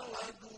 وعدوا